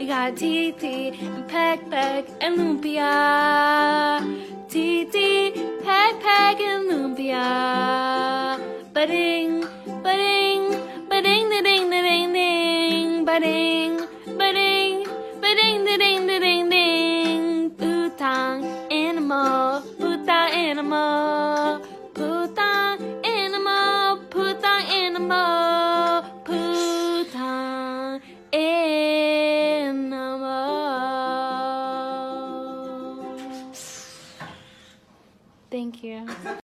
T T and peck peck and lumpia. T T peck peck and lumpia. Ba-ding, ba-ding, ba-ding, da-ding, da-ding, ding. Ba-ding, ba-ding, ba-ding, da-ding, da-ding, ding. Putang animal, putang animal, putang animal, putang animal. Thank you.